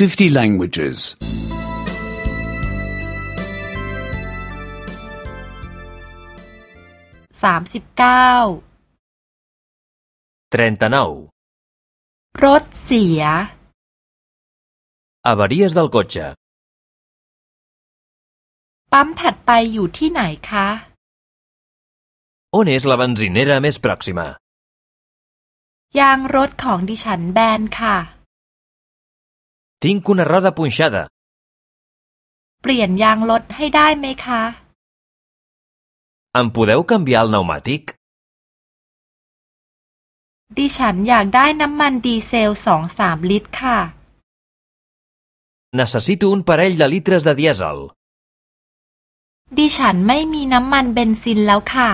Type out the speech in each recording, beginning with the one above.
50 languages. สามสิบเก้า 39. รถเสีย Avaries del cotxe. ปั๊มถัดไปอยู่ที่ไหนคะ On és la benzinera més pròxima? ยางรถของดิฉันแบนค่ะ Tinc una roda punxada. เปลี่ยนยางรถให้ได้ไหมคะ Em podeu canviar el pneumàtic? ดิฉันอยากได้น้ำมันดีเซลสองสามลิตรค่ะ Necessito un parell de litres de dièsel. ดิฉันไม่มีน้ำมันเบนซินแล้วค่ะ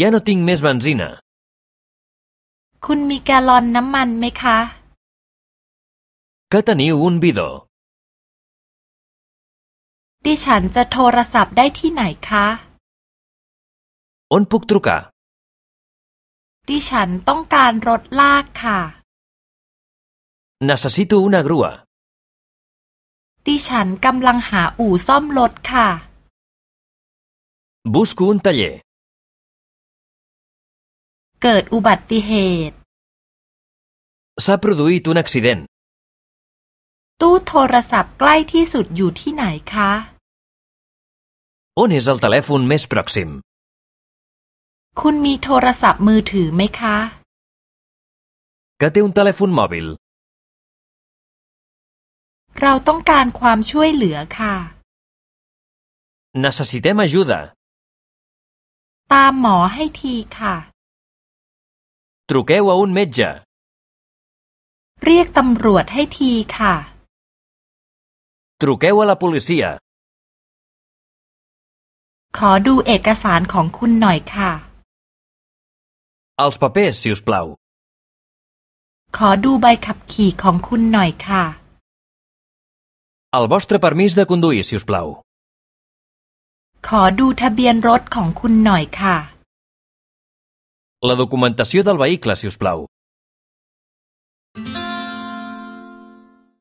Ja no tinc més benzina. คุณมีแกลลอนน้ำมันไหมคะ Que teniu un bidó? ดิฉันจะโทรศัพท์ได้ที่ไหนคะ On puc trucar? ดิฉันต้องการรถลากค่ะ Necessito una grua. ดิฉันกำลังหาอู่ซ่อมรถค่ะ Busco un taller. เกิดอุบัติเหตุ S'ha produït un accident. ตู้โทรศัพท์ใกล้ที่สุดอยู่ที่ไหนคะ On és el telèfon més pròxim? คุณมีโทรศัพท์มือถือไหมคะ Que té un telèfon mòbil? เราต้องการความช่วยเหลือค่ะ Necessitem ajuda. ตามหมอให้ทีค่ะ Truqueu a un metge. เรียกตำรวจให้ทีค่ะ Truqueu a la policia. ขอดูเอกสารของคุณหน่อยค่ะ Els papers, si us plau. ขอดูใบขับขี่ของคุณหน่อยค่ะ El vostre permís de conduir, si us plau. ขอดูทะเบียนรถของคุณหน่อยค่ะ La documentació del vehicle, si us plau.